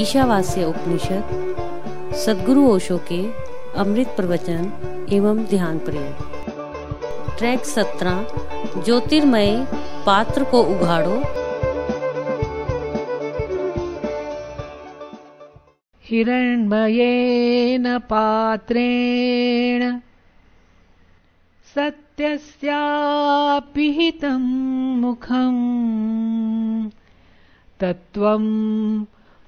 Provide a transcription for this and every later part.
ईशावास्य उपनिषद, सदगुरु ओशो के अमृत प्रवचन एवं ध्यान प्रेम ट्रैक सत्रह, ज्योतिर्मय पात्र को उघाड़ो। हिरण्मयेन पात्रेण सत्यस्यापिहितं मुखम्। तत्त्वं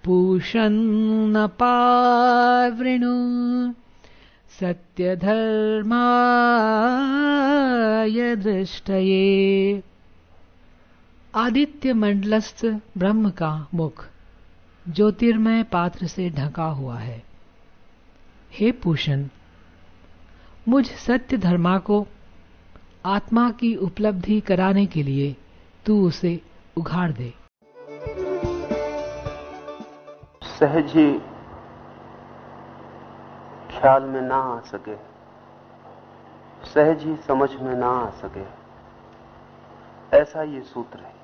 पूषन्न पावृणु सत्यधर्माय दृष्टये। आदित्य मंडलस्थ ब्रह्म का मुख ज्योतिर्मय पात्र से ढका हुआ है। हे पूषण मुझ सत्य धर्मा को आत्मा की उपलब्धि कराने के लिए तू उसे उघाड़ दे। सहज ही ख्याल में ना आ सके। सहज ही समझ में ना आ सके। ऐसा ये सूत्र है।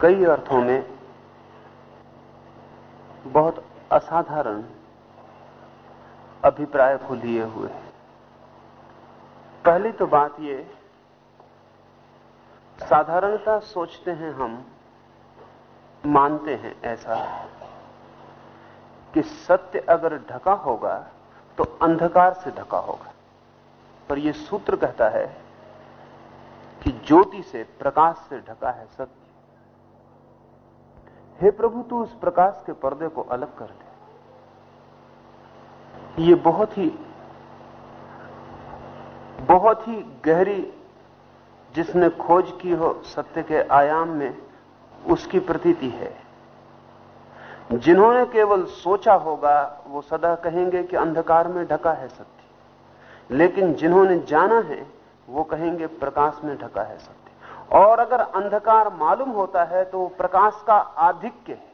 कई अर्थों में बहुत असाधारण अभिप्राय को लिए हुए पहली तो बात ये, साधारणता सोचते हैं हम मानते हैं ऐसा, कि सत्य अगर ढका होगा तो अंधकार से ढका होगा। पर यह सूत्र कहता है कि ज्योति से प्रकाश से ढका है सत्य। हे प्रभु, तू उस प्रकाश के पर्दे को अलग कर दे। ये बहुत ही बहुत ही गहरी जिसने खोज की हो सत्य के आयाम में उसकी प्रतीति है। जिन्होंने केवल सोचा होगा, वो सदा कहेंगे कि अंधकार में ढका है सत्य। लेकिन जिन्होंने जाना है, वो कहेंगे प्रकाश में ढका है सत्य। और अगर अंधकार मालूम होता है तो प्रकाश का आधिक्य है।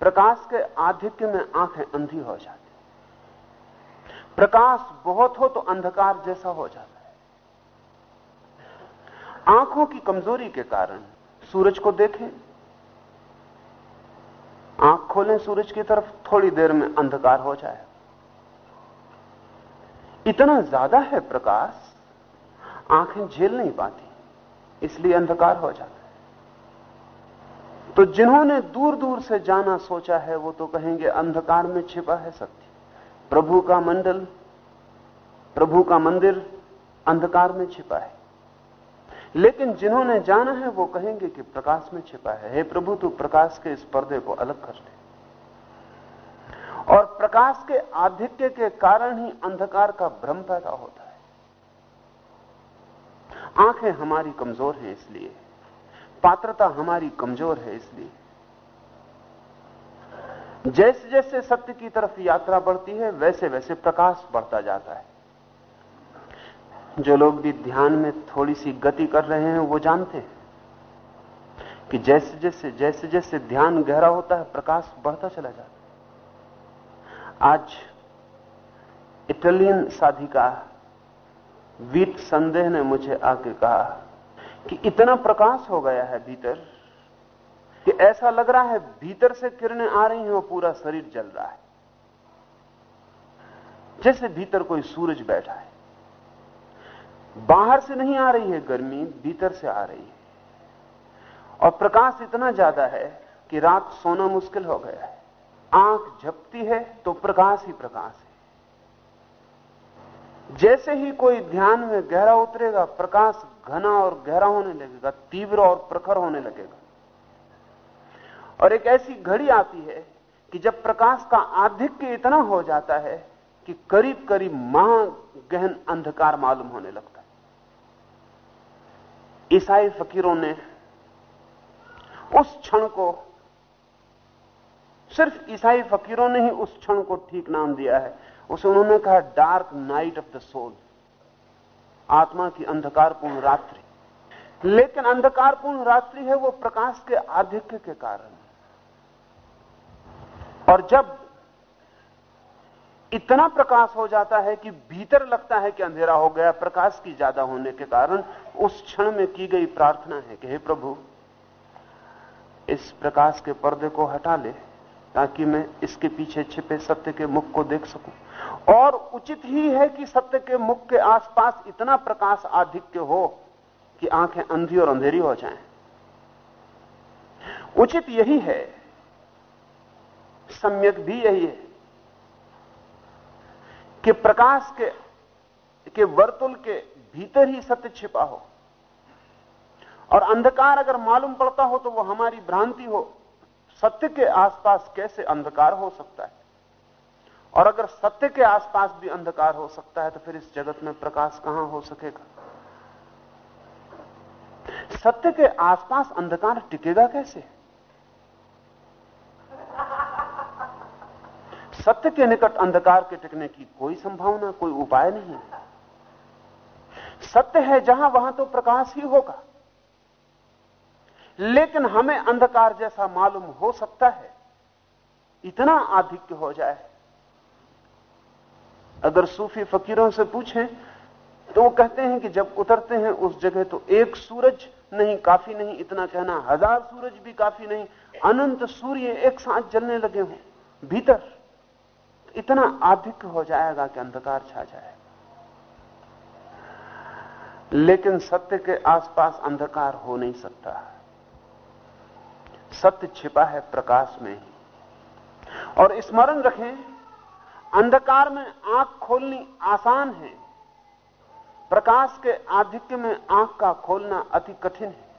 प्रकाश के आधिक्य में आँखें अंधी हो जाती प्रकाश बहुत हो तो अंधकार जैसा हो जाता है। आँखों की कमज़ोरी के कारण सूरज को देखें। आँख खोलें सूरज की तरफ़, थोड़ी देर में अंधकार हो जाए। इतना ज़्यादा है प्रकाश, आँखें झेल नहीं पाती, इसलिए अंधकार हो जाता है। तो जिन्होंने दूर दूर से जाना सोचा है, वो तो कहेंगे, अंधकार में छिपा है सत्य प्रभु का मंडल, प्रभु का मंदिर, अंधकार में छिपा है। लेकिन जिन्होंने जाना है, वो कहेंगे कि प्रकाश में छिपा है। हे प्रभु, तू प्रकाश के इस पर्दे को अलग कर ले। और प्रकाश के आधिक्य के कारण ही अंधकार का भ्रम पैदा होता है। आँखें हमारी कमज़ोर हैं इसलिए। पात्रता हमारी कमज़ोर है इसलिए। जैसे जैसे सत्य की तरफ़ यात्रा बढ़ती है वैसे वैसे प्रकाश बढ़ता जाता है। जो लोग भी ध्यान में थोड़ी सी गति कर रहे हैं, वो जानते हैं कि जैसे जैसे जैसे जैसे ध्यान गहरा होता है, प्रकाश बढ़ता चला जाता है। आज इटालियन साधिका वीत संदेह ने मुझे आके कहा कि इतना प्रकाश हो गया है भीतर कि ऐसा लग रहा है भीतर से किरणें आ रही हैं और पूरा शरीर जल रहा है। जैसे भीतर कोई सूरज बैठा है बाहर से नहीं आ रही है गर्मी, भीतर से आ रही है। और प्रकाश इतना ज़्यादा है कि रात सोना मुश्किल हो गया है। आँख झपती है तो प्रकाश ही प्रकाश है। जैसे ही कोई ध्यान में गहरा उतरेगा, प्रकाश घना और गहरा होने लगेगा, तीव्र और प्रखर होने लगेगा। और एक ऐसी घड़ी आती है कि जब प्रकाश का आधिक्य इतना हो जाता है कि करीब करीब महा गहन अंधकार मालूम होने लगता ईसाई फकीरों ने उस क्षण को, सिर्फ़ ईसाई फकीरों ने ही उस क्षण को ठीक नाम दिया है। उसे उन्होंने कहा dark night of the soul आत्मा की अंधकारपूर्ण रात्रि। लेकिन अंधकारपूर्ण रात्रि है वो प्रकाश के आधिक्य के कारण। और जब इतना प्रकाश हो जाता है कि भीतर लगता है कि अंधेरा हो गया, प्रकाश की ज़्यादा होने के कारण उस क्षण में की गई प्रार्थना है कि हे प्रभु, इस प्रकाश के पर्दे को हटा ले, ताकि मैं इसके पीछे छिपे सत्य के मुख को देख सकूँ। और उचित ही है कि सत्य के मुख के आसपास इतना प्रकाश आधिक्य हो कि आँखें अंधी और अंधेरी हो जाएँ। उचित यही है, सम्यक भी यही है, कि प्रकाश के के वर्तुल के भीतर ही सत्य छिपा हो। और अंधकार अगर मालूम पड़ता हो तो वो हमारी भ्रांति हो। सत्य के आसपास कैसे अंधकार हो सकता है? और अगर सत्य के आसपास भी अंधकार हो सकता है तो फिर इस जगत में प्रकाश कहाँ हो सकेगा? सत्य के आसपास अंधकार टिकेगा कैसे? सत्य के निकट अंधकार के टिकने की कोई संभावना, कोई उपाय नहीं सत्य है, जहाँ वहाँ तो प्रकाश ही होगा। लेकिन हमें अंधकार जैसा मालूम हो सकता है, इतना आधिक्य हो जाए। अगर सूफी फकीरों से पूछें तो वो कहते हैं कि जब उतरते हैं उस जगह तो एक सूरज नहीं, काफ़ी नहीं, इतना कहना, हज़ार सूरज भी काफ़ी नहीं, अनंत सूर्य एक साथ जलने लगे हों, भीतर इतना आधिक्य हो जाएगा कि अंधकार छा जाएगा। लेकिन सत्य के आसपास अंधकार हो नहीं सकता सत्य छिपा है प्रकाश में और स्मरण रखें, अंधकार में आँख खोलनी आसान है। प्रकाश के आधिक्य में आँख का खोलना अति कठिन है।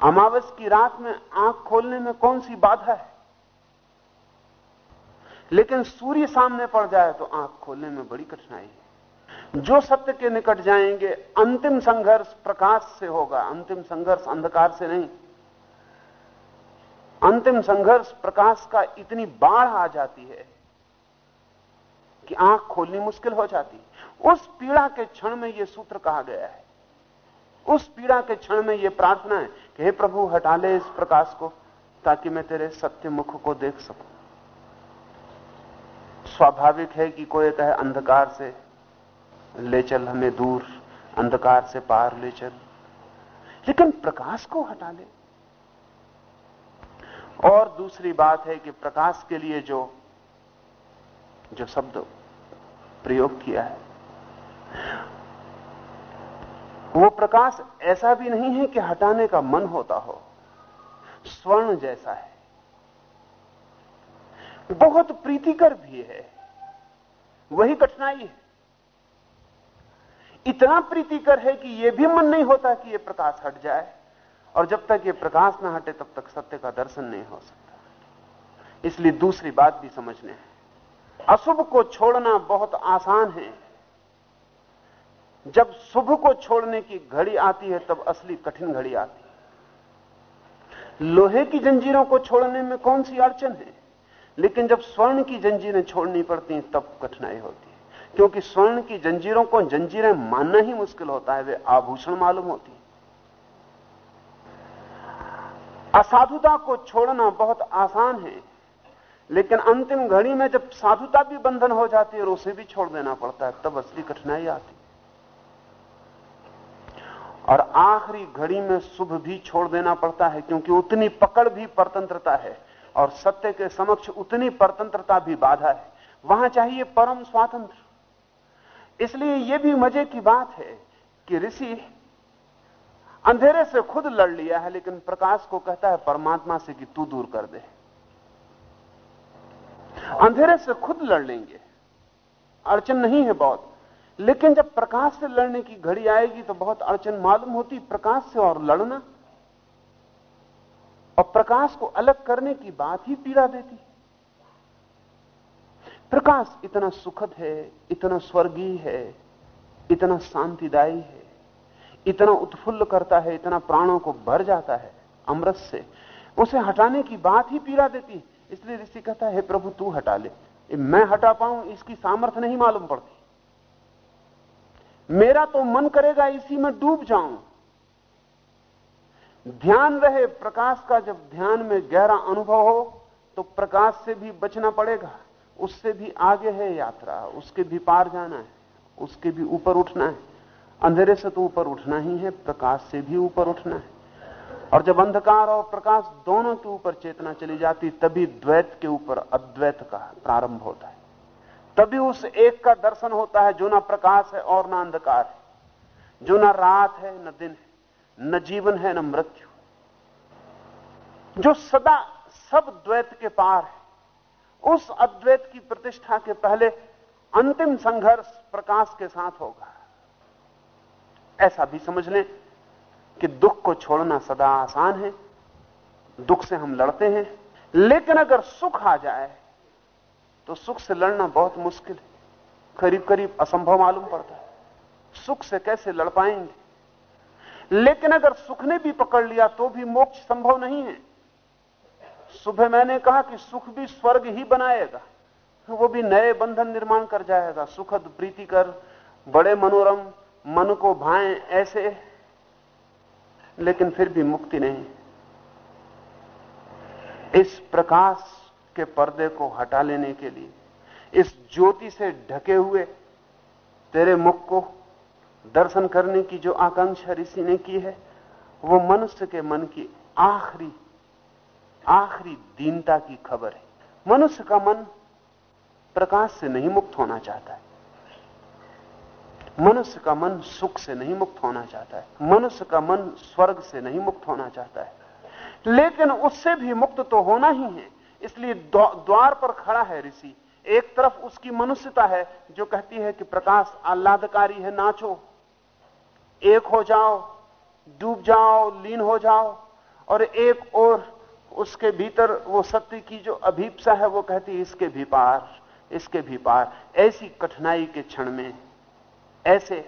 अमावस की रात में आँख खोलने में कौन सी बाधा है? लेकिन सूर्य सामने पड़ जाए तो आँख खोलने में बड़ी कठिनाई है। जो सत्य के निकट जाएँगे, अंतिम संघर्ष प्रकाश से होगा, अंतिम संघर्ष अंधकार से नहीं। अंतिम संघर्ष प्रकाश का इतनी बाढ़ आ जाती है कि आँख खोलनी मुश्किल हो जाती। उस पीड़ा के क्षण में यह सूत्र कहा गया है। उस पीड़ा के क्षण में यह प्रार्थना है कि हे प्रभु, हटा ले इस प्रकाश को, ताकि मैं तेरे सत्य मुख को देख सकूँ। स्वाभाविक है कि कोई कहे अंधकार से ले चल हमें दूर, अंधकार से पार ले चल। लेकिन प्रकाश को हटा ले। और दूसरी बात है कि प्रकाश के लिए जो जो शब्द प्रयोग किया है, वो प्रकाश ऐसा भी नहीं है कि हटाने का मन होता हो, स्वर्ण जैसा है। बहुत प्रीतिकर भी है। वही कठिनाई है। इतना प्रीतिकर है कि यह भी मन नहीं होता कि यह प्रकाश हट जाए। और जब तक यह प्रकाश ना हटे, तब तक सत्य का दर्शन नहीं हो सकता। इसलिए दूसरी बात भी समझने है। अशुभ को छोड़ना बहुत आसान है। जब शुभ को छोड़ने की घड़ी आती है, तब असली कठिन घड़ी आती है। लोहे की जंजीरों को छोड़ने में कौन सी अड़चन है? लेकिन जब स्वर्ण की जंजीरें छोड़नी पड़ती हैं, तब कठिनाई होती क्योंकि स्वर्ण की जंजीरों को जंजीरें मानना ही मुश्किल होता है, वे आभूषण मालूम होती है। असाधुता को छोड़ना बहुत आसान है, लेकिन अंतिम घड़ी में जब साधुता भी बंधन हो जाती है और उसे भी छोड़ देना पड़ता है, तब असली कठिनाई आती और आखिरी घड़ी में शुभ भी छोड़ देना पड़ता है, क्योंकि उतनी पकड़ भी परतंत्रता है, और सत्य के समक्ष उतनी परतंत्रता भी बाधा है। वहाँ चाहिए परम स्वातंत्र। इसलिए यह भी मज़े की बात है कि ऋषि अंधेरे से खुद लड़ लिया है, लेकिन प्रकाश को कहता है, परमात्मा से कि तू दूर कर दे। अंधेरे से खुद लड़ लेंगे। अड़चन नहीं है बहुत। लेकिन जब प्रकाश से लड़ने की घड़ी आएगी तो बहुत अड़चन मालूम होती, प्रकाश से और लड़ना। और प्रकाश को अलग करने की बात ही पीड़ा देती। प्रकाश इतना सुखद है, इतना स्वर्गीय है, इतना शांतिदायी है, इतना उत्फुल्ल करता है, इतना प्राणों को भर जाता है अमृत से। उसे हटाने की बात ही पीड़ा देती इसलिए ऋषि कहता है प्रभु, तू हटा ले। मैं हटा पाऊँ, इसकी सामर्थ्य नहीं मालूम पड़ती। मेरा तो मन करेगा, इसी में डूब जाऊँ। ध्यान रहे, प्रकाश का जब ध्यान में गहरा अनुभव हो तो प्रकाश से भी बचना पड़ेगा। उससे भी आगे है यात्रा, उसके भी पार जाना है, उसके भी ऊपर उठना है। अंधेरे से तो ऊपर उठना ही है, प्रकाश से भी ऊपर उठना है। और जब अंधकार और प्रकाश दोनों के ऊपर चेतना चली जाती, तभी द्वैत के ऊपर अद्वैत का प्रारंभ होता है। तभी उस एक का दर्शन होता है, जो ना प्रकाश है और ना अंधकार है। जो ना रात है, न दिन है, न जीवन है, न मृत्यु। जो सदा सब द्वैत के पार है उस अद्वैत की प्रतिष्ठा के पहले अंतिम संघर्ष प्रकाश के साथ होगा। ऐसा भी समझ लें कि दुख को छोड़ना सदा आसान है, दुख से हम लड़ते हैं, लेकिन अगर सुख आ जाए तो सुख से लड़ना बहुत मुश्किल है। करीब करीब असंभव मालूम पड़ता है, सुख से कैसे लड़ पाएँगे? लेकिन अगर सुख ने भी पकड़ लिया तो भी मोक्ष संभव नहीं है। सुबह मैंने कहा कि सुख भी स्वर्ग ही बनाएगा वो भी नए बंधन निर्माण कर जाएगा। सुखद प्रीति कर, बड़े मनोरम मन को भाए ऐसे, लेकिन फिर भी मुक्ति नहीं। इस प्रकाश के पर्दे को हटा लेने के लिए, इस ज्योति से ढके हुए तेरे मुख को दर्शन करने की जो आकांक्षा ऋषि ने की है, वो मनुष्य के मन की आखिरी आखिरी दीनता की खबर है। मनुष्य का मन प्रकाश से नहीं मुक्त होना चाहता है। मनुष्य का मन सुख से नहीं मुक्त होना चाहता है। मनुष्य का मन स्वर्ग से नहीं मुक्त होना चाहता है। लेकिन उससे भी मुक्त तो होना ही है। इसलिए द्वार पर खड़ा है ऋषि। एक तरफ़ उसकी मनुष्यता है, जो कहती है कि प्रकाश आह्लादकारी है, नाचो। एक हो जाओ, डूब जाओ, लीन हो जाओ। और एक और उसके भीतर वो सत्य की जो अभीपसा है, वो कहती इसके भी पार, इसके भी पार। ऐसी कठिनाई के क्षण में, ऐसे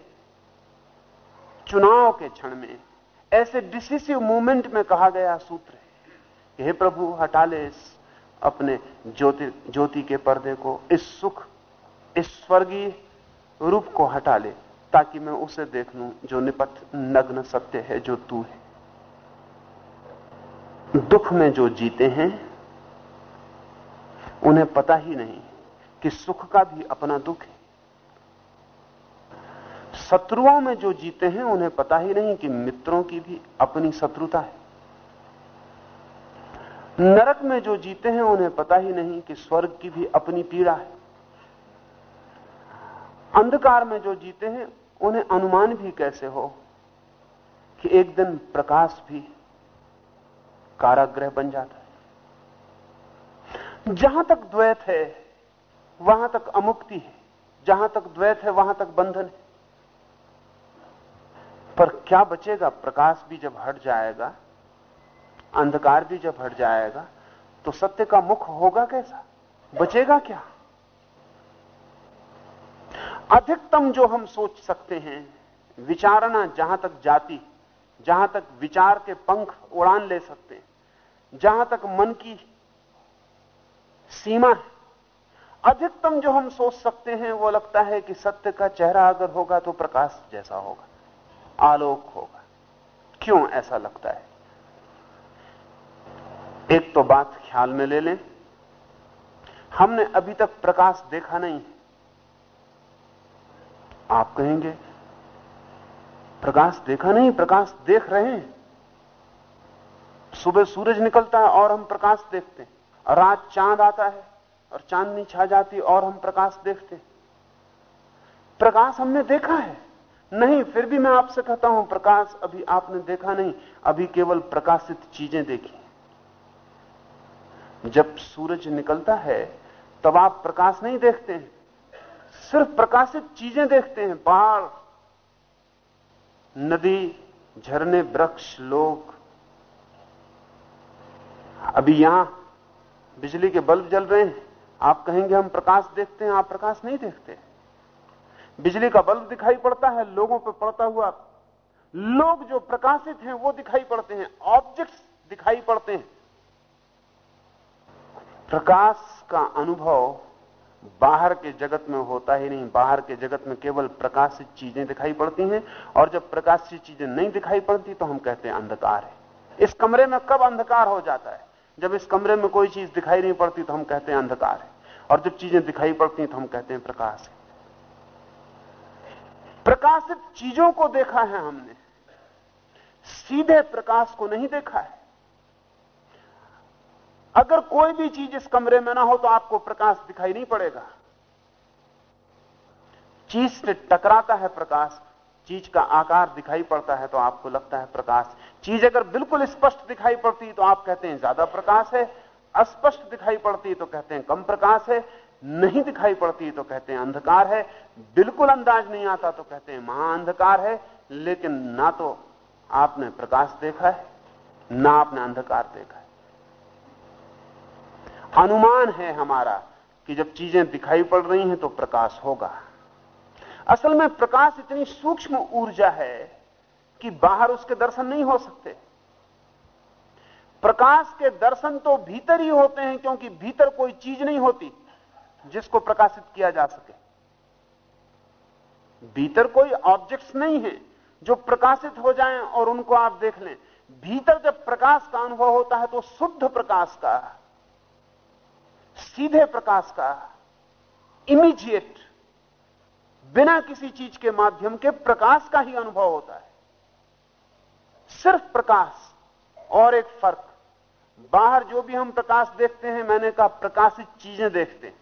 चुनाव के क्षण में, ऐसे डिसिसिव मूवमेंट में कहा गया सूत्र है प्रभु, हटा ले इस अपने ज्योति ज्योति के पर्दे को, इस सुख, इस स्वर्गीय रूप को हटा ले, ताकि मैं उसे देख लू, जो निपट नग्न सत्य है, जो तू है। दुख में जो जीते हैं, उन्हें पता ही नहीं कि सुख का भी अपना दुख है। शत्रुओं में जो जीते हैं, उन्हें पता ही नहीं कि मित्रों की भी अपनी शत्रुता है। नरक में जो जीते हैं, उन्हें पता ही नहीं कि स्वर्ग की भी अपनी पीड़ा है। अंधकार में जो जीते हैं, उन्हें अनुमान भी कैसे हो कि एक दिन प्रकाश भी काराग्रह बन जाता है। जहाँ तक द्वैत है, वहाँ तक अमुक्ति है। जहाँ तक द्वैत है, वहाँ तक बंधन है। पर क्या बचेगा? प्रकाश भी जब हट जाएगा, अंधकार भी जब हट जाएगा तो सत्य का मुख होगा कैसा? बचेगा क्या? अधिकतम जो हम सोच सकते हैं, विचारणा जहाँ तक जाती, जहाँ तक विचार के पंख उड़ान ले सकते हैं जहाँ तक मन की सीमा है। अधिकतम जो हम सोच सकते हैं, वो लगता है कि सत्य का चेहरा अगर होगा तो प्रकाश जैसा होगा, आलोक होगा। क्यों ऐसा लगता है? एक तो बात ख्याल में ले लें। हमने अभी तक प्रकाश देखा नहीं आप कहेंगे, प्रकाश देखा नहीं, प्रकाश देख रहे हैं। सुबह सूरज निकलता है और हम प्रकाश देखते हैं। रात चाँद आता है और चांदनी छा जाती और हम प्रकाश देखते प्रकाश हमने देखा है। नहीं, फिर भी मैं आपसे कहता हूँ, प्रकाश अभी आपने देखा नहीं, अभी केवल प्रकाशित चीज़ें देखी जब सूरज निकलता है, तब आप प्रकाश नहीं देखते हैं। सिर्फ़ प्रकाशित चीज़ें देखते हैं पहाड़ नदी, झरने, वृक्ष, लोग अभी यहाँ बिजली के बल्ब जल रहे हैं। आप कहेंगे, हम प्रकाश देखते हैं, आप प्रकाश नहीं देखते। बिजली का बल्ब दिखाई पड़ता है, लोगों पर पड़ता हुआ। लोग जो प्रकाशित हैं, वो दिखाई पड़ते हैं। ऑब्जेक्ट्स दिखाई पड़ते हैं। प्रकाश का अनुभव बाहर के जगत में होता ही नहीं। बाहर के जगत में केवल प्रकाशित चीज़ें दिखाई पड़ती हैं, और जब प्रकाशित चीज़ें नहीं दिखाई पड़ती तो हम कहते हैं, अंधकार है। इस कमरे में कब अंधकार हो जाता है? जब इस कमरे में कोई चीज़ दिखाई नहीं पड़ती तो हम कहते हैं अंधकार है। और जब चीज़ें दिखाई पड़ती तो हम कहते हैं प्रकाश है। प्रकाशित चीज़ों को देखा है हमने। सीधे प्रकाश को नहीं देखा है। अगर कोई भी चीज़ इस कमरे में ना हो तो आपको प्रकाश दिखाई नहीं पड़ेगा। चीज़ से टकराता है प्रकाश, चीज़ का आकार दिखाई पड़ता है तो आपको लगता है प्रकाश। चीज़ अगर बिल्कुल स्पष्ट दिखाई पड़ती तो आप कहते हैं ज़्यादा प्रकाश है, अस्पष्ट दिखाई पड़ती तो कहते हैं कम प्रकाश है, नहीं दिखाई पड़ती तो कहते हैं अंधकार है, बिल्कुल अंदाज नहीं आता तो कहते हैं महाअंधकार है, लेकिन ना तो आपने प्रकाश देखा है, ना आपने अंधकार देखा है। अनुमान है हमारा कि जब चीज़ें दिखाई पड़ रही हैं तो प्रकाश होगा। असल में प्रकाश इतनी सूक्ष्म ऊर्जा है कि बाहर उसके दर्शन नहीं हो सकते। प्रकाश के दर्शन तो भीतर ही होते हैं, क्योंकि भीतर कोई चीज़ नहीं होती जिसको प्रकाशित किया जा सके। भीतर कोई ऑब्जेक्ट्स नहीं है जो प्रकाशित हो जाएँ और उनको आप देख लें। भीतर जब प्रकाश का अनुभव होता है तो शुद्ध प्रकाश का, सीधे प्रकाश का इमीजिएट बिना किसी चीज़ के माध्यम के प्रकाश का ही अनुभव होता है। सिर्फ़ प्रकाश और एक फ़र्क। बाहर जो भी हम प्रकाश देखते हैं, मैंने कहा प्रकाशित चीज़ें देखते हैं।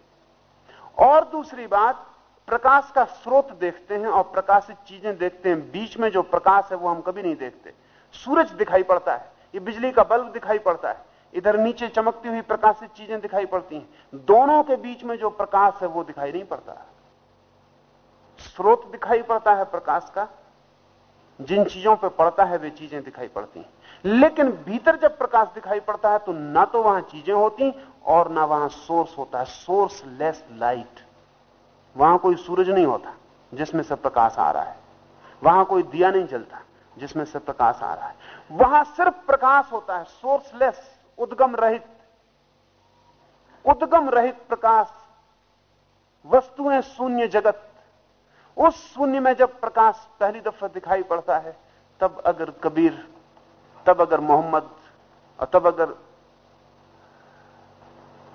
और दूसरी बात, प्रकाश का स्रोत देखते हैं और प्रकाशित चीज़ें देखते हैं। बीच में जो प्रकाश है, वो हम कभी नहीं देखते। सूरज दिखाई पड़ता है, ये बिजली का बल्ब दिखाई पड़ता है। इधर नीचे चमकती हुई प्रकाशित चीज़ें दिखाई पड़ती हैं। दोनों के बीच में जो प्रकाश है, वो दिखाई नहीं पड़ता। स्रोत दिखाई पड़ता है प्रकाश का जिन चीज़ों पर पड़ता है, वे चीज़ें दिखाई पड़ती हैं। लेकिन भीतर जब प्रकाश दिखाई पड़ता है तो ना तो वहाँ चीज़ें होती और ना वहाँ सोर्स होता है। Sourceless light. वहाँ कोई सूरज नहीं होता, जिसमें से प्रकाश आ रहा है। वहाँ कोई दिया नहीं चलता जिसमें से प्रकाश आ रहा है। वहाँ सिर्फ़ प्रकाश होता है, सोर्सलेस, उद्गम रहित। उद्गम रहित प्रकाश, वस्तुएँ शून्य जगत। उस शून्य में जब प्रकाश पहली दफ़ा दिखाई पड़ता है, तब अगर कबीर, तब अगर मोहम्मद, और तब अगर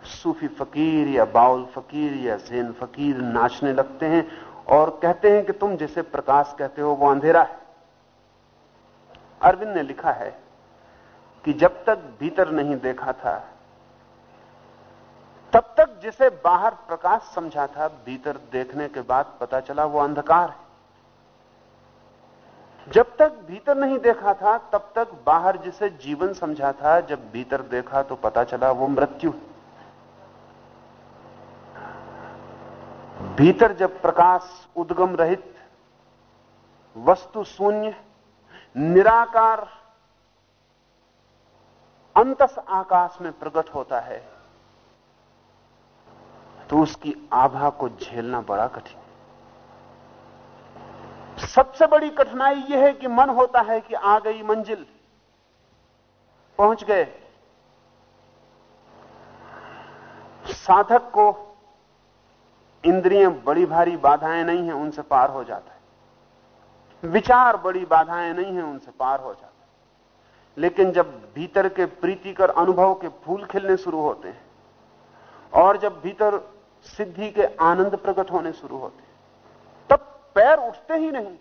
सूफी फकीर या बाउल फकीर या जैन फकीर नाचने लगते हैं और कहते हैं कि तुम जिसे प्रकाश कहते हो, वो अंधेरा है। अरविंद ने लिखा है कि जब तक भीतर नहीं देखा था तब तक जिसे बाहर प्रकाश समझा था, भीतर देखने के बाद पता चला वो अंधकार है। जब तक भीतर नहीं देखा था, तब तक बाहर जिसे जीवन समझा था, जब भीतर देखा तो पता चला वो मृत्यु है। भीतर जब प्रकाश उद्गम रहित, वस्तु शून्य, निराकार, अंतस आकाश में प्रकट होता है तो उसकी आभा को झेलना बड़ा कठिन सबसे बड़ी कठिनाई यह है कि मन होता है कि आ गई मंजिल। पहुँच गए। साधक को इंद्रियाँ बड़ी भारी बाधाएँ नहीं है, उनसे पार हो जाता है। विचार बड़ी बाधाएँ नहीं है, उनसे पार हो जाता है। लेकिन जब भीतर के प्रीतिकर अनुभव के फूल खिलने शुरू होते हैं, और जब भीतर सिद्धि के आनंद प्रकट होने शुरू होते तब पैर उठते ही नहीं।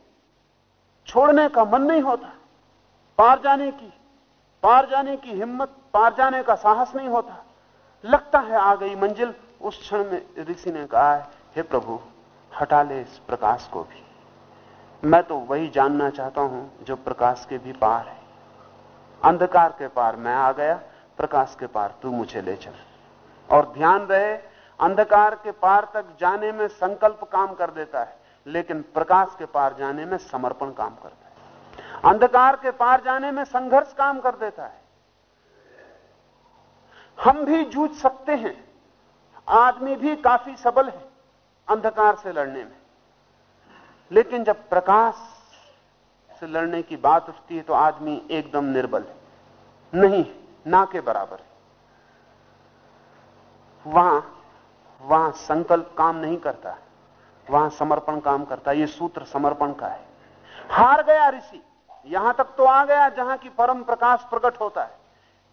छोड़ने का मन नहीं होता। पार जाने की, पार जाने की हिम्मत, पार जाने का साहस नहीं होता। लगता है आ गई मंजिल। उस क्षण में ऋषि ने कहा है हे प्रभु, हटा ले इस प्रकाश को भी। मैं तो वही जानना चाहता हूँ जो प्रकाश के भी पार है। अंधकार के पार मैं आ गया, प्रकाश के पार तू मुझे ले चल। और ध्यान रहे अंधकार के पार तक जाने में संकल्प काम कर देता है, लेकिन प्रकाश के पार जाने में समर्पण काम करता है। अंधकार के पार जाने में संघर्ष काम कर देता है। हम भी जूझ सकते हैं। आदमी भी काफ़ी सबल है अंधकार से लड़ने में। लेकिन जब प्रकाश से लड़ने की बात उठती है तो आदमी एकदम निर्बल है। नहीं, ना के बराबर है। वहाँ वहाँ संकल्प काम नहीं करता वहाँ समर्पण काम करता है। यह सूत्र समर्पण का है। हार गया ऋषि, यहाँ तक तो आ गया जहाँ की परम प्रकाश प्रकट होता है।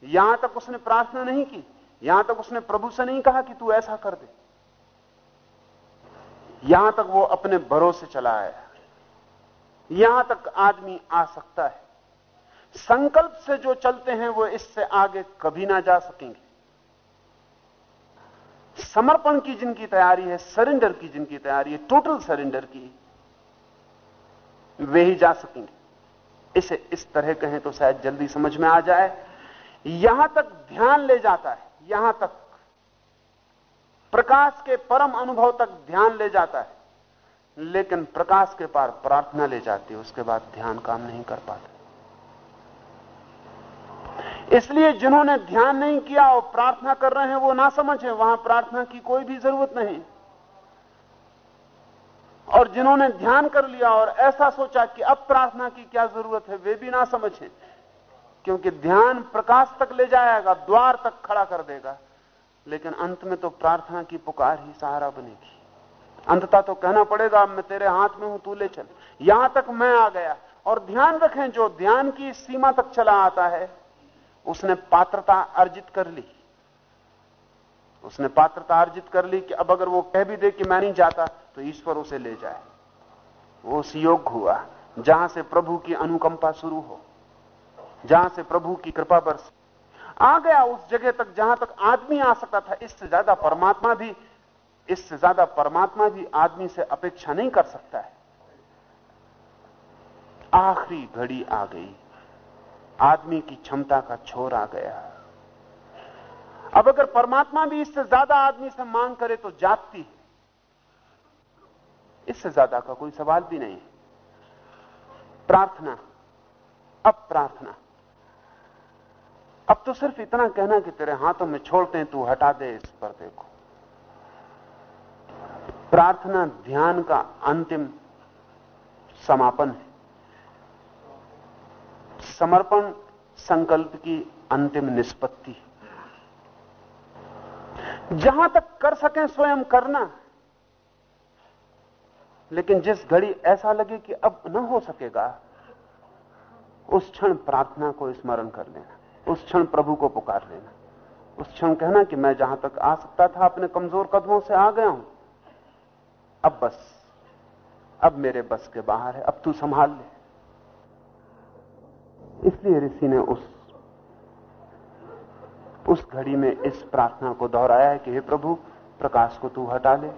यहाँ तक उसने प्रार्थना नहीं की, यहाँ तक उसने प्रभु से नहीं कहा कि तू ऐसा कर दे। यहाँ तक वो अपने भरोसे चला आया। यहाँ तक आदमी आ सकता है। संकल्प से जो चलते हैं, वो इससे आगे कभी ना जा सकेंगे। समर्पण की जिनकी तैयारी है सरेंडर की जिनकी तैयारी है टोटल सरेंडर की, वे ही जा सकेंगे। इसे इस तरह कहें तो शायद जल्दी समझ में आ जाए। यहाँ तक ध्यान ले जाता है, यहाँ तक। प्रकाश के परम अनुभव तक ध्यान ले जाता है, लेकिन प्रकाश के पार प्रार्थना ले जाती है, उसके बाद ध्यान काम नहीं कर पाता। इसलिए जिन्होंने ध्यान नहीं किया और प्रार्थना कर रहे हैं, वो ना समझे, वहाँ प्रार्थना की कोई भी ज़रूरत नहीं। और जिन्होंने ध्यान कर लिया और ऐसा सोचा कि अब प्रार्थना की क्या ज़रूरत है, वे भी ना समझे, क्योंकि ध्यान प्रकाश तक ले जाएगा, द्वार तक खड़ा कर देगा। लेकिन अंत में तो प्रार्थना की पुकार ही सहारा बनेगी। अंततः तो कहना पड़ेगा मैं तेरे हाथ में हूँ, तू ले चल। यहाँ तक मैं आ गया। और ध्यान रखें, जो ध्यान की सीमा तक चला आता है उसने पात्रता अर्जित कर ली। उसने पात्रता अर्जित कर ली कि अब अगर वो कह भी दे कि मैं नहीं जाता तो ईश्वर उसे ले जाए। वो उस योग्य हुआ, जहाँ से प्रभु की अनुकंपा शुरू हो, जहाँ से प्रभु की कृपा बरस। आ गया उस जगह तक जहाँ तक आदमी आ सकता था, इससे ज़्यादा परमात्मा भी, इससे ज़्यादा परमात्मा भी आदमी से अपेक्षा नहीं कर सकता है। आखिरी घड़ी आ गई। आदमी की क्षमता का छोर आ गया। अब अगर परमात्मा भी इससे ज़्यादा आदमी से मांग करे तो जाती इससे ज़्यादा का कोई सवाल भी नहीं प्रार्थना, अब प्रार्थना। अब तो सिर्फ़ इतना कहना कि तेरे हाथों में छोड़ते हैं, तू हटा दे, इस पर्दे को प्रार्थना ध्यान का अंतिम समापन है। समर्पण संकल्प की अंतिम निष्पत्ति। जहाँ तक कर सकें स्वयं करना, लेकिन जिस घड़ी ऐसा लगे कि अब न हो सकेगा, उस क्षण प्रार्थना को स्मरण कर लेना, उस क्षण प्रभु को पुकार लेना। उस क्षण कहना कि मैं जहाँ तक आ सकता था, अपने कमज़ोर कदमों से आ गया हूँ। अब बस, अब मेरे बस के बाहर है, अब तू संभाल ले। इसलिए ऋषि ने उस उस घड़ी में इस प्रार्थना को दोहराया है कि हे प्रभु, प्रकाश को तू हटा ले,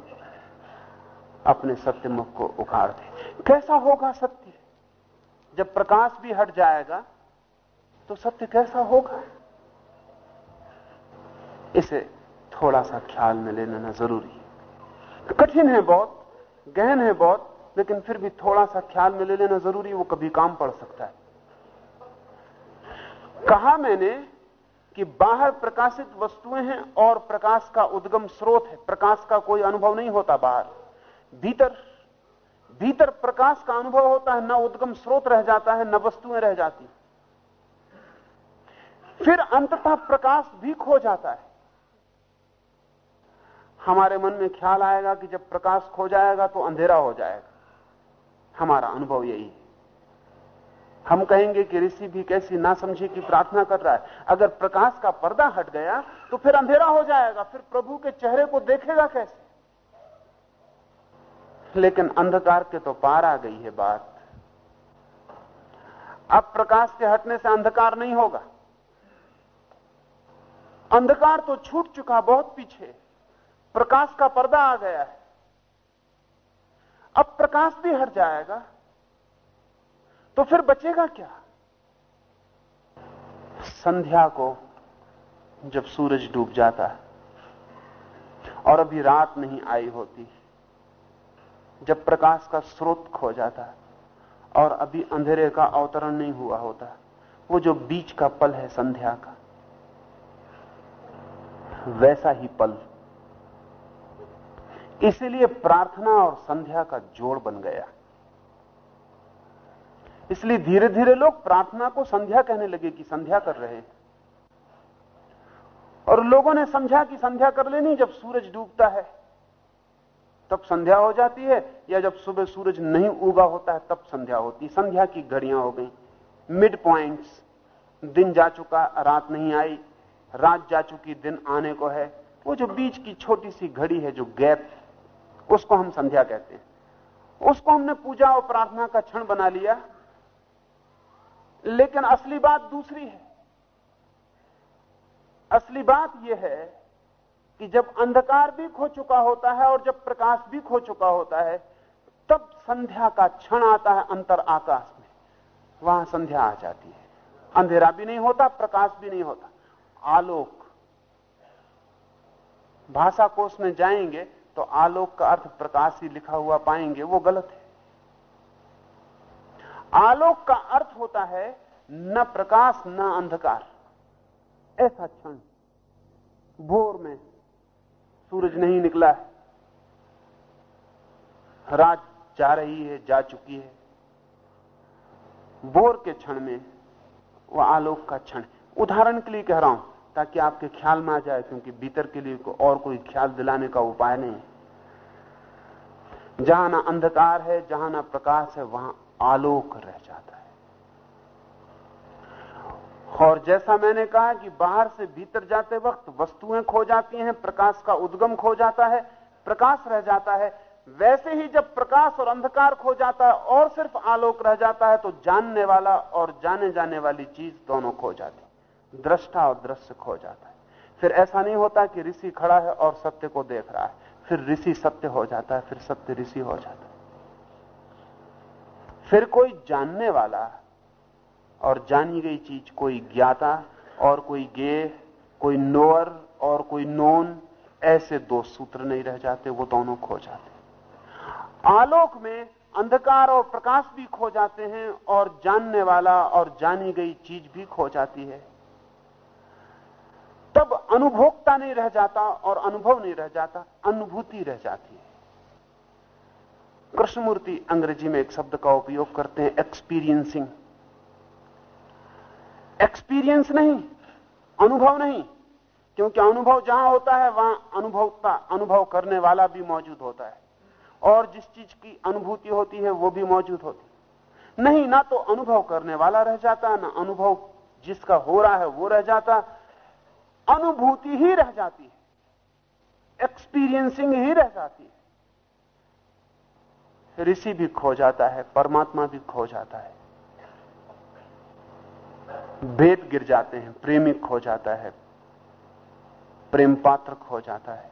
अपने सत्य मुख को उखाड़ दे। कैसा होगा सत्य? जब प्रकाश भी हट जाएगा तो सत्य कैसा होगा? इसे थोड़ा सा ख्याल में ले लेना ज़रूरी है। कठिन है बहुत, गहन है बहुत, लेकिन फिर भी थोड़ा सा ख्याल में ले लेना ज़रूरी वो कभी काम पड़ सकता है। कहा मैंने कि बाहर प्रकाशित वस्तुएँ हैं और प्रकाश का उद्गम स्रोत है। प्रकाश का कोई अनुभव नहीं होता बाहर। भीतर भीतर प्रकाश का अनुभव होता है, न उद्गम स्रोत रह जाता है, न वस्तुएँ रह जाती। फिर अंततः प्रकाश भी खो जाता है। हमारे मन में ख्याल आएगा कि जब प्रकाश खो जाएगा तो अंधेरा हो जाएगा। हमारा अनुभव यही है। हम कहेंगे कि ऋषि भी कैसी ना समझी की प्रार्थना कर रहा है। अगर प्रकाश का पर्दा हट गया तो फिर अंधेरा हो जाएगा, फिर प्रभु के चेहरे को देखेगा कैसे? लेकिन अंधकार के तो पार आ गई है बात। अब प्रकाश के हटने से अंधकार नहीं होगा। अंधकार तो छूट चुका बहुत पीछे। प्रकाश का पर्दा आ गया है। अब प्रकाश भी हट जाएगा। तो फिर बचेगा क्या? संध्या को जब सूरज डूब जाता है और अभी रात नहीं आई होती, जब प्रकाश का स्रोत खो जाता है और अभी अंधेरे का अवतरण नहीं हुआ होता, वो जो बीच का पल है संध्या का, वैसा ही पल। इसीलिए प्रार्थना और संध्या का जोड़ बन गया। इसलिए धीरे धीरे लोग प्रार्थना को संध्या कहने लगे कि संध्या कर रहे हैं। और लोगों ने समझा कि संध्या कर लेनी जब सूरज डूबता है। तब संध्या हो जाती है, या जब सुबह सूरज नहीं उगा होता है, तब संध्या होती संध्या की घड़ियाँ हो गई। मिड पॉइंट्स, दिन जा चुका, रात नहीं आई, रात जा चुकी, दिन आने को है। वो जो बीच की छोटी सी घड़ी है, जो गैप, उसको हम संध्या कहते हैं। उसको हमने पूजा और प्रार्थना का क्षण बना लिया। लेकिन असली बात दूसरी है। असली बात यह है कि जब अंधकार भी खो चुका होता है और जब प्रकाश भी खो चुका होता है, तब संध्या का क्षण आता है अंतर आकाश में। वहाँ संध्या आ जाती है। अंधेरा भी नहीं होता, प्रकाश भी नहीं होता। आलोक। भाषा कोष में जाएँगे तो आलोक का अर्थ प्रकाश ही लिखा हुआ पाएँगे, वो गलत है। आलोक का अर्थ होता है न प्रकाश, न अंधकार। ऐसा क्षण, भोर में सूरज नहीं निकला है। रात जा रही है, जा चुकी है। भोर के क्षण में, वह आलोक का क्षण। उदाहरण के लिए कह रहा हूँ, ताकि आपके ख्याल में आ जाए, क्योंकि भीतर के लिए को और कोई ख्याल दिलाने का उपाय नहीं। जहाँ ना अंधकार है, जहाँ ना प्रकाश है, वहाँ आलोक रह जाता है। और जैसा मैंने कहा कि बाहर से भीतर जाते वक्त वस्तुएँ खो जाती हैं, प्रकाश का उद्गम खो जाता है, प्रकाश रह जाता है, वैसे ही जब प्रकाश और अंधकार खो जाता है और सिर्फ़ आलोक रह जाता है तो जानने वाला और जाने जाने वाली चीज़ दोनों खो जाती दृष्टा और दृश्य खो जाता है। फिर ऐसा नहीं होता कि ऋषि खड़ा है और सत्य को देख रहा है। फिर ऋषि सत्य हो जाता है, फिर सत्य ऋषि हो जाता है। फिर कोई जानने वाला और जानी गई चीज़ कोई ज्ञाता और कोई गे, कोई नोअर और कोई नोन, ऐसे दो सूत्र नहीं रह जाते, वो दोनों खो जाते आलोक में अंधकार और प्रकाश भी खो जाते हैं और जानने वाला और जानी गई चीज़ भी खो जाती है। तब अनुभोक्ता नहीं रह जाता और अनुभव नहीं रह जाता, अनुभूति रह जाती है। कृष्णमूर्ति अंग्रेज़ी में एक शब्द का उपयोग करते हैं एक्सपीरियंसिंग एक्सपीरियंस नहीं, अनुभव नहीं, क्योंकि अनुभव जहाँ होता है, वहाँ अनुभवता, अनुभव करने वाला भी मौजूद होता है। और जिस चीज़ की अनुभूति होती है, वो भी मौजूद होती नहीं, ना तो अनुभव करने वाला रह जाता, ना अनुभव जिसका हो रहा है, वो रह जाता। अनुभूति ही रह जाती है। एक्सपीरियंसिंग ही रह जाती है। ऋषि भी खो जाता है, परमात्मा भी खो जाता है। भेद गिर जाते हैं, प्रेमी खो जाता है, प्रेम पात्र खो जाता है,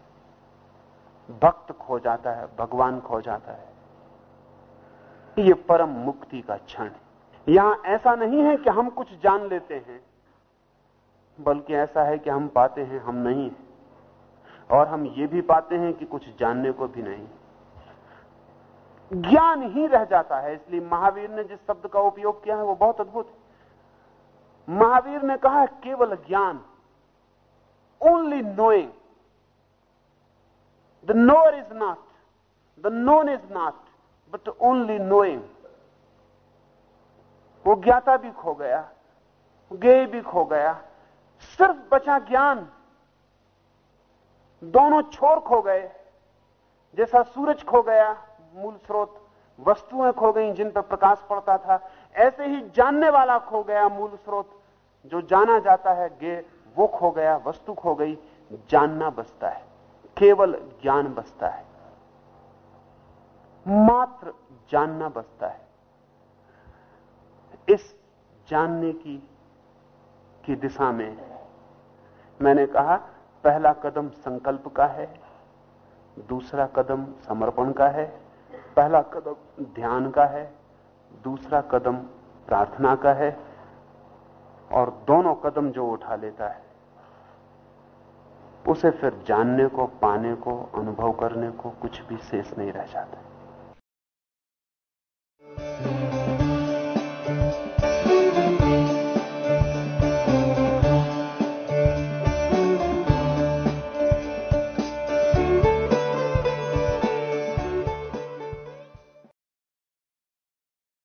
भक्त खो जाता है, भगवान खो जाता है। ये परम मुक्ति का क्षण है। यहाँ ऐसा नहीं है कि हम कुछ जान लेते हैं, बल्कि ऐसा है कि हम पाते हैं हम नहीं हैं। और हम ये भी पाते हैं कि कुछ जानने को भी नहीं। ज्ञान ही रह जाता है इसलिए महावीर ने जिस शब्द का उपयोग किया है वो बहुत अद्भुत है। महावीर ने कहा केवल ज्ञान only knowing the knower is not, the known is not, but only knowing वो ज्ञाता भी खो गया गेय भी खो गया सिर्फ़ बचा ज्ञान। दोनों छोर खो गए जैसा सूरज खो गया मूल स्रोत, वस्तुएँ खो गई जिन पर प्रकाश पड़ता था। ऐसे ही जानने वाला खो गया मूल स्रोत। जो जाना जाता है गे, वो खो गया, वस्तु खो गई। जानना बसता है। केवल ज्ञान बसता है। मात्र जानना बसता है। इस जानने की की दिशा में मैंने कहा, पहला कदम संकल्प का है, दूसरा कदम समर्पण का है पहला कदम ध्यान का है, दूसरा कदम प्रार्थना का है, और दोनों कदम जो उठा लेता है, उसे फिर जानने को, पाने को, अनुभव करने को कुछ भी शेष नहीं रह जाता।